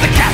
the cat.